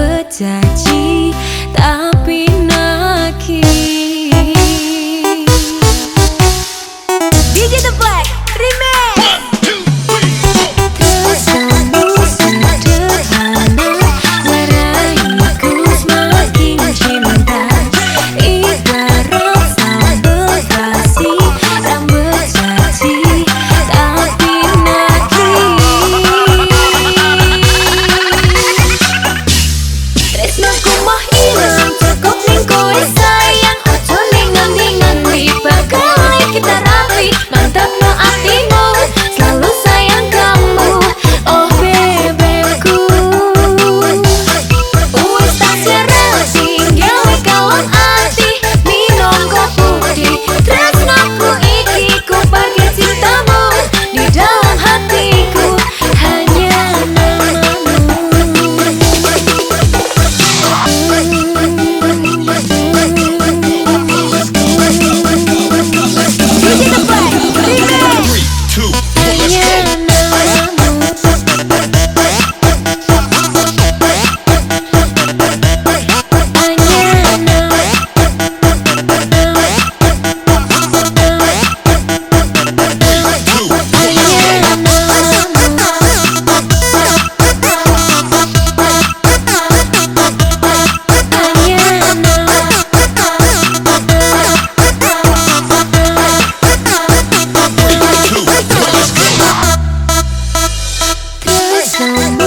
何家计 canción.